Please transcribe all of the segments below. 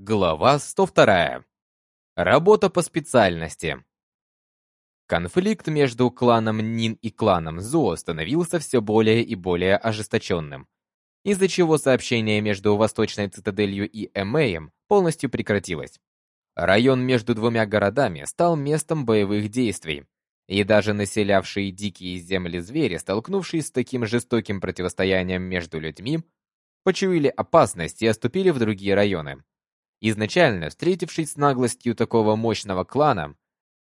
Глава 102. Работа по специальности. Конфликт между кланом Нин и кланом Зо становился все более и более ожесточенным, из-за чего сообщение между Восточной Цитаделью и Эмеем полностью прекратилось. Район между двумя городами стал местом боевых действий, и даже населявшие дикие земли звери, столкнувшись с таким жестоким противостоянием между людьми, почуяли опасность и отступили в другие районы. Изначально, встретившись с наглостью такого мощного клана,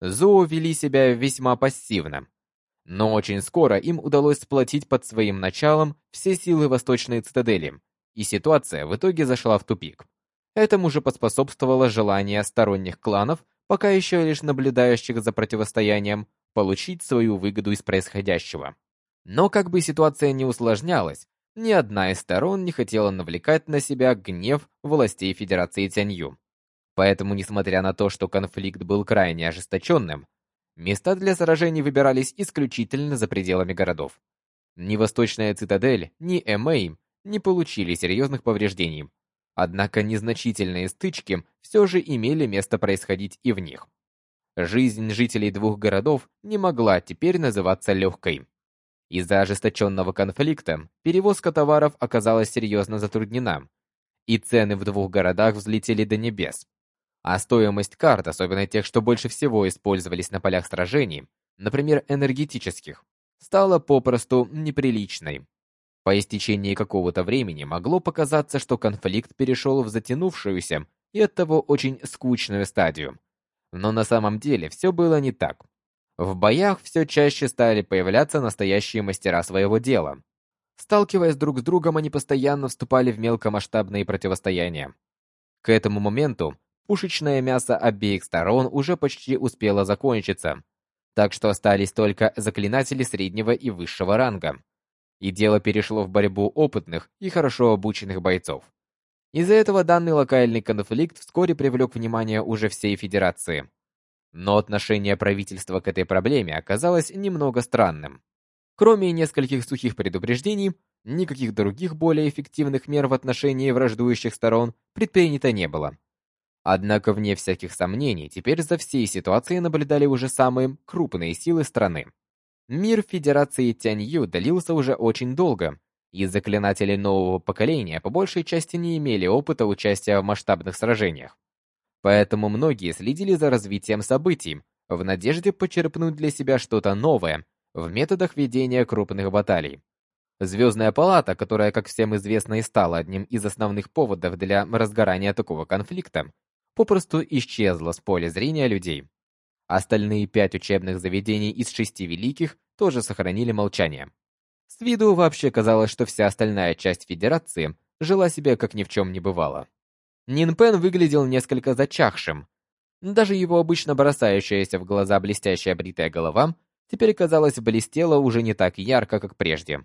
Зоо вели себя весьма пассивно. Но очень скоро им удалось сплотить под своим началом все силы Восточной Цитадели, и ситуация в итоге зашла в тупик. Этому же поспособствовало желание сторонних кланов, пока еще лишь наблюдающих за противостоянием, получить свою выгоду из происходящего. Но как бы ситуация не усложнялась, ни одна из сторон не хотела навлекать на себя гнев властей Федерации Тянью. Поэтому, несмотря на то, что конфликт был крайне ожесточенным, места для сражений выбирались исключительно за пределами городов. Ни Восточная Цитадель, ни Эмэй не получили серьезных повреждений. Однако незначительные стычки все же имели место происходить и в них. Жизнь жителей двух городов не могла теперь называться легкой. Из-за ожесточенного конфликта перевозка товаров оказалась серьезно затруднена, и цены в двух городах взлетели до небес. А стоимость карт, особенно тех, что больше всего использовались на полях сражений, например, энергетических, стала попросту неприличной. По истечении какого-то времени могло показаться, что конфликт перешел в затянувшуюся и оттого очень скучную стадию. Но на самом деле все было не так. В боях все чаще стали появляться настоящие мастера своего дела. Сталкиваясь друг с другом, они постоянно вступали в мелкомасштабные противостояния. К этому моменту пушечное мясо обеих сторон уже почти успело закончиться, так что остались только заклинатели среднего и высшего ранга. И дело перешло в борьбу опытных и хорошо обученных бойцов. Из-за этого данный локальный конфликт вскоре привлек внимание уже всей Федерации. Но отношение правительства к этой проблеме оказалось немного странным. Кроме нескольких сухих предупреждений, никаких других более эффективных мер в отношении враждующих сторон предпринято не было. Однако, вне всяких сомнений, теперь за всей ситуацией наблюдали уже самые крупные силы страны. Мир Федерации Тянью длился уже очень долго, и заклинатели нового поколения по большей части не имели опыта участия в масштабных сражениях. Поэтому многие следили за развитием событий, в надежде почерпнуть для себя что-то новое в методах ведения крупных баталий. Звездная палата, которая, как всем известно, и стала одним из основных поводов для разгорания такого конфликта, попросту исчезла с поля зрения людей. Остальные пять учебных заведений из шести великих тоже сохранили молчание. С виду вообще казалось, что вся остальная часть Федерации жила себе как ни в чем не бывало. Нинпен выглядел несколько зачахшим. Даже его обычно бросающаяся в глаза блестящая бритая голова теперь, казалось, блестела уже не так ярко, как прежде.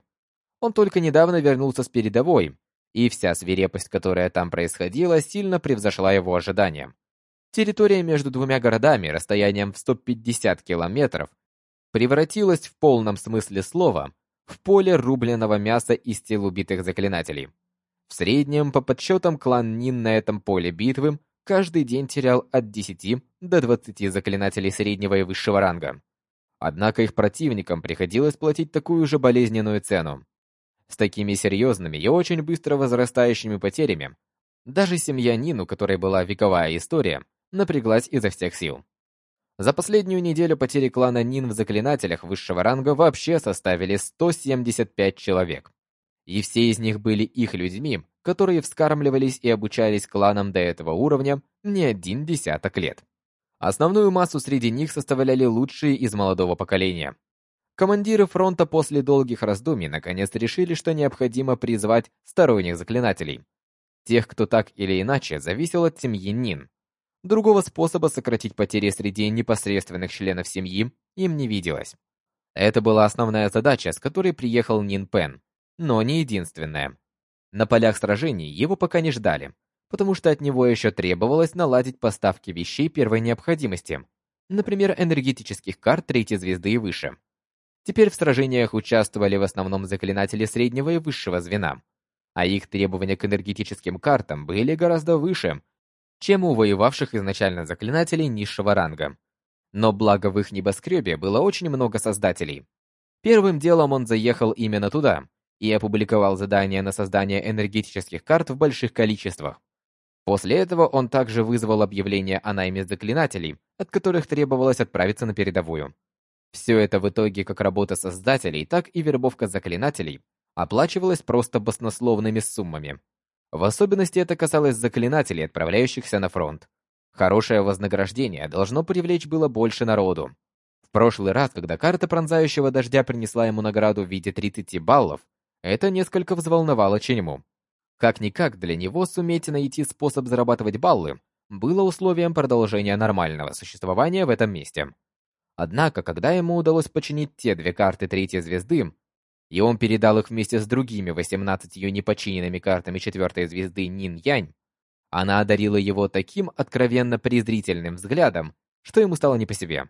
Он только недавно вернулся с передовой, и вся свирепость, которая там происходила, сильно превзошла его ожидания. Территория между двумя городами, расстоянием в 150 километров, превратилась в полном смысле слова в поле рубленого мяса из тел убитых заклинателей. В среднем, по подсчетам, клан Нин на этом поле битвы каждый день терял от 10 до 20 заклинателей среднего и высшего ранга. Однако их противникам приходилось платить такую же болезненную цену. С такими серьезными и очень быстро возрастающими потерями, даже семья Нин, у которой была вековая история, напряглась изо всех сил. За последнюю неделю потери клана Нин в заклинателях высшего ранга вообще составили 175 человек и все из них были их людьми, которые вскармливались и обучались кланам до этого уровня не один десяток лет. Основную массу среди них составляли лучшие из молодого поколения. Командиры фронта после долгих раздумий наконец решили, что необходимо призвать сторонних заклинателей. Тех, кто так или иначе зависел от семьи Нин. Другого способа сократить потери среди непосредственных членов семьи им не виделось. Это была основная задача, с которой приехал Нин Пен но не единственное. На полях сражений его пока не ждали, потому что от него еще требовалось наладить поставки вещей первой необходимости, например, энергетических карт третьей звезды и выше. Теперь в сражениях участвовали в основном заклинатели среднего и высшего звена, а их требования к энергетическим картам были гораздо выше, чем у воевавших изначально заклинателей низшего ранга. Но благо в их небоскребе было очень много создателей. Первым делом он заехал именно туда и опубликовал задание на создание энергетических карт в больших количествах. После этого он также вызвал объявление о найме заклинателей, от которых требовалось отправиться на передовую. Все это в итоге как работа создателей, так и вербовка заклинателей оплачивалась просто баснословными суммами. В особенности это касалось заклинателей, отправляющихся на фронт. Хорошее вознаграждение должно привлечь было больше народу. В прошлый раз, когда карта пронзающего дождя принесла ему награду в виде 30 баллов, это несколько взволновало Ченьму. Как-никак для него суметь найти способ зарабатывать баллы было условием продолжения нормального существования в этом месте. Однако, когда ему удалось починить те две карты третьей звезды, и он передал их вместе с другими 18 непочиненными картами четвертой звезды Нин-Янь, она одарила его таким откровенно презрительным взглядом, что ему стало не по себе.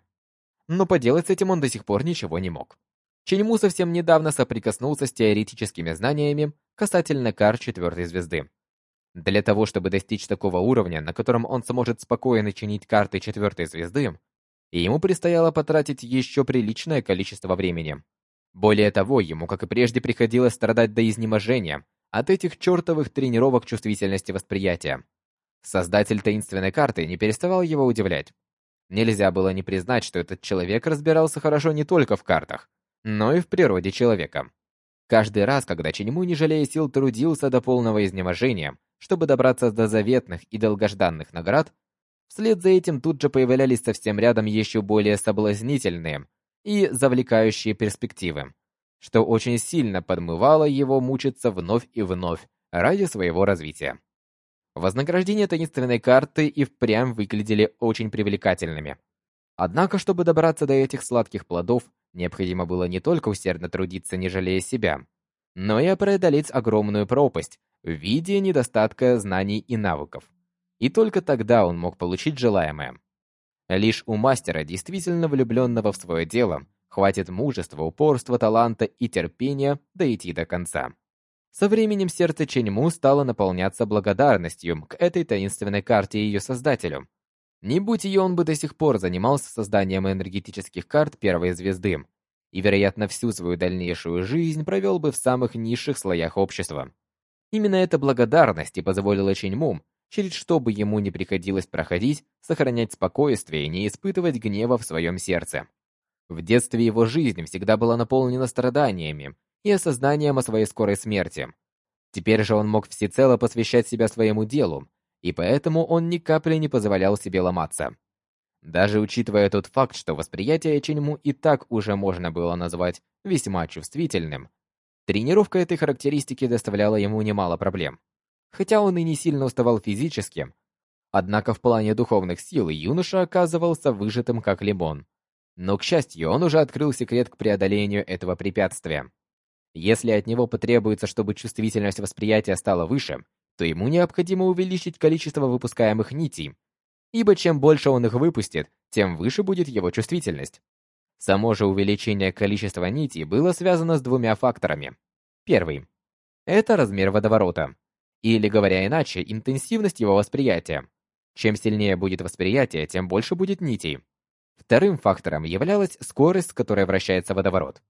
Но поделать с этим он до сих пор ничего не мог. Ченьму совсем недавно соприкоснулся с теоретическими знаниями касательно карт четвертой звезды. Для того, чтобы достичь такого уровня, на котором он сможет спокойно чинить карты четвертой звезды, ему предстояло потратить еще приличное количество времени. Более того, ему, как и прежде, приходилось страдать до изнеможения от этих чертовых тренировок чувствительности восприятия. Создатель таинственной карты не переставал его удивлять. Нельзя было не признать, что этот человек разбирался хорошо не только в картах, но и в природе человека. Каждый раз, когда Ченьму, не жалея сил, трудился до полного изнеможения, чтобы добраться до заветных и долгожданных наград, вслед за этим тут же появлялись совсем рядом еще более соблазнительные и завлекающие перспективы, что очень сильно подмывало его мучиться вновь и вновь ради своего развития. Вознаграждения таинственной карты и впрямь выглядели очень привлекательными. Однако, чтобы добраться до этих сладких плодов, необходимо было не только усердно трудиться, не жалея себя, но и преодолеть огромную пропасть в виде недостатка знаний и навыков. И только тогда он мог получить желаемое. Лишь у мастера, действительно влюбленного в свое дело, хватит мужества, упорства, таланта и терпения дойти до конца. Со временем сердце Ченьму стало наполняться благодарностью к этой таинственной карте и ее создателю. Не будь ее, он бы до сих пор занимался созданием энергетических карт первой звезды и, вероятно, всю свою дальнейшую жизнь провел бы в самых низших слоях общества. Именно эта благодарность и позволила Ченьму через что бы ему ни приходилось проходить, сохранять спокойствие и не испытывать гнева в своем сердце. В детстве его жизнь всегда была наполнена страданиями и осознанием о своей скорой смерти. Теперь же он мог всецело посвящать себя своему делу, и поэтому он ни капли не позволял себе ломаться. Даже учитывая тот факт, что восприятие Ченьму и так уже можно было назвать весьма чувствительным, тренировка этой характеристики доставляла ему немало проблем. Хотя он и не сильно уставал физически, однако в плане духовных сил юноша оказывался выжатым как лимон. Но, к счастью, он уже открыл секрет к преодолению этого препятствия. Если от него потребуется, чтобы чувствительность восприятия стала выше, то ему необходимо увеличить количество выпускаемых нитей, ибо чем больше он их выпустит, тем выше будет его чувствительность. Само же увеличение количества нитей было связано с двумя факторами. Первый – это размер водоворота. Или, говоря иначе, интенсивность его восприятия. Чем сильнее будет восприятие, тем больше будет нитей. Вторым фактором являлась скорость, с которой вращается водоворот.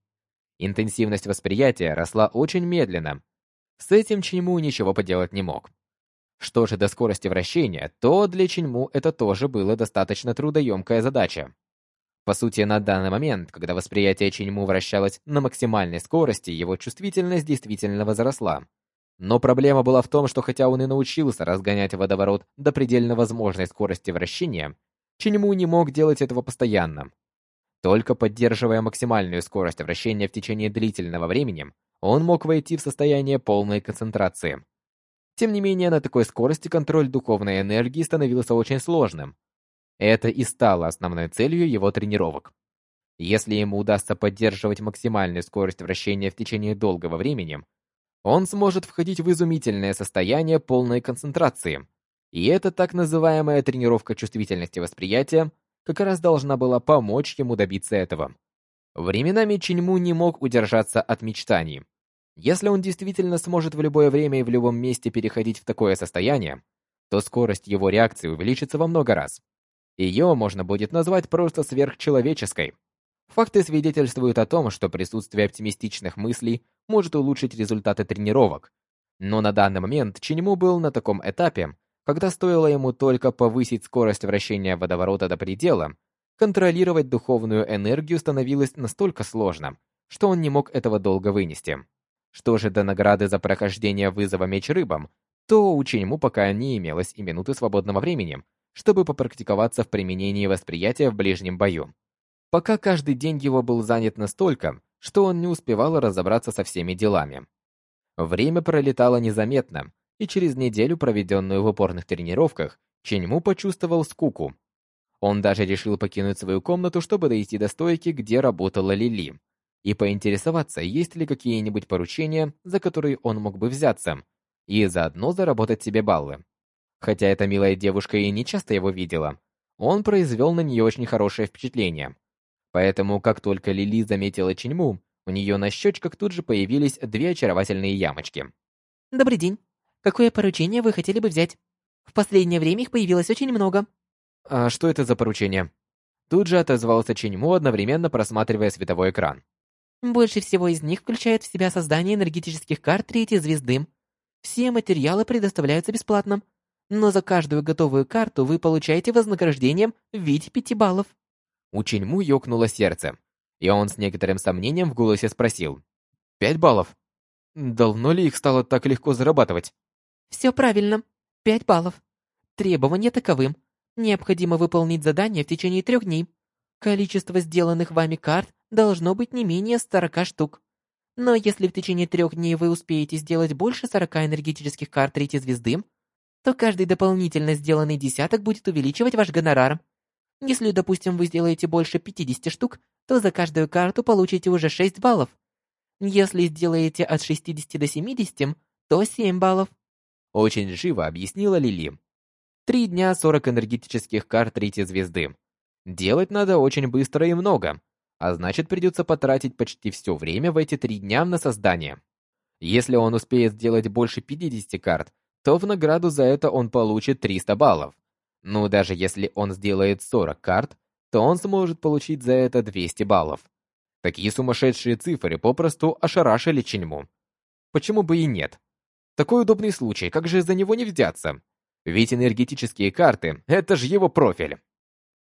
Интенсивность восприятия росла очень медленно. С этим Чиньму ничего поделать не мог. Что же до скорости вращения, то для Чиньму это тоже было достаточно трудоемкая задача. По сути, на данный момент, когда восприятие Чиньму вращалось на максимальной скорости, его чувствительность действительно возросла. Но проблема была в том, что хотя он и научился разгонять водоворот до предельно возможной скорости вращения, Чиньму не мог делать этого постоянно. Только поддерживая максимальную скорость вращения в течение длительного времени, он мог войти в состояние полной концентрации. Тем не менее, на такой скорости контроль духовной энергии становился очень сложным. Это и стало основной целью его тренировок. Если ему удастся поддерживать максимальную скорость вращения в течение долгого времени, он сможет входить в изумительное состояние полной концентрации. И эта так называемая тренировка чувствительности восприятия как раз должна была помочь ему добиться этого. Временами Чиньму не мог удержаться от мечтаний. Если он действительно сможет в любое время и в любом месте переходить в такое состояние, то скорость его реакции увеличится во много раз. Ее можно будет назвать просто сверхчеловеческой. Факты свидетельствуют о том, что присутствие оптимистичных мыслей может улучшить результаты тренировок. Но на данный момент Чиньму был на таком этапе, когда стоило ему только повысить скорость вращения водоворота до предела, контролировать духовную энергию становилось настолько сложно, что он не мог этого долго вынести. Что же до награды за прохождение вызова меч рыбам, то у Чиньму пока не имелось и минуты свободного времени, чтобы попрактиковаться в применении восприятия в ближнем бою. Пока каждый день его был занят настолько, что он не успевал разобраться со всеми делами. Время пролетало незаметно, и через неделю, проведенную в упорных тренировках, Ченьму почувствовал скуку. Он даже решил покинуть свою комнату, чтобы дойти до стойки, где работала Лили, и поинтересоваться, есть ли какие-нибудь поручения, за которые он мог бы взяться, и заодно заработать себе баллы. Хотя эта милая девушка и не часто его видела, он произвел на нее очень хорошее впечатление. Поэтому, как только Лили заметила Чиньму, у нее на щечках тут же появились две очаровательные ямочки. «Добрый день. Какое поручение вы хотели бы взять? В последнее время их появилось очень много». «А что это за поручение?» Тут же отозвался Чиньму, одновременно просматривая световой экран. «Больше всего из них включают в себя создание энергетических карт третьей звезды. Все материалы предоставляются бесплатно но за каждую готовую карту вы получаете вознаграждение в виде пяти баллов. У Чиньму ёкнуло сердце, и он с некоторым сомнением в голосе спросил. «Пять баллов? Давно ли их стало так легко зарабатывать?» «Все правильно. Пять баллов. Требования таковы. Необходимо выполнить задание в течение трех дней. Количество сделанных вами карт должно быть не менее 40 штук. Но если в течение трех дней вы успеете сделать больше 40 энергетических карт третьей звезды, то каждый дополнительно сделанный десяток будет увеличивать ваш гонорар. Если, допустим, вы сделаете больше 50 штук, то за каждую карту получите уже 6 баллов. Если сделаете от 60 до 70, то 7 баллов. Очень живо объяснила Лили. Три дня 40 энергетических карт третьей звезды. Делать надо очень быстро и много, а значит придется потратить почти все время в эти три дня на создание. Если он успеет сделать больше 50 карт, то в награду за это он получит 300 баллов. Ну, даже если он сделает 40 карт, то он сможет получить за это 200 баллов. Такие сумасшедшие цифры попросту ошарашили Чиньму. Почему бы и нет? Такой удобный случай, как же за него не взяться? Ведь энергетические карты — это же его профиль.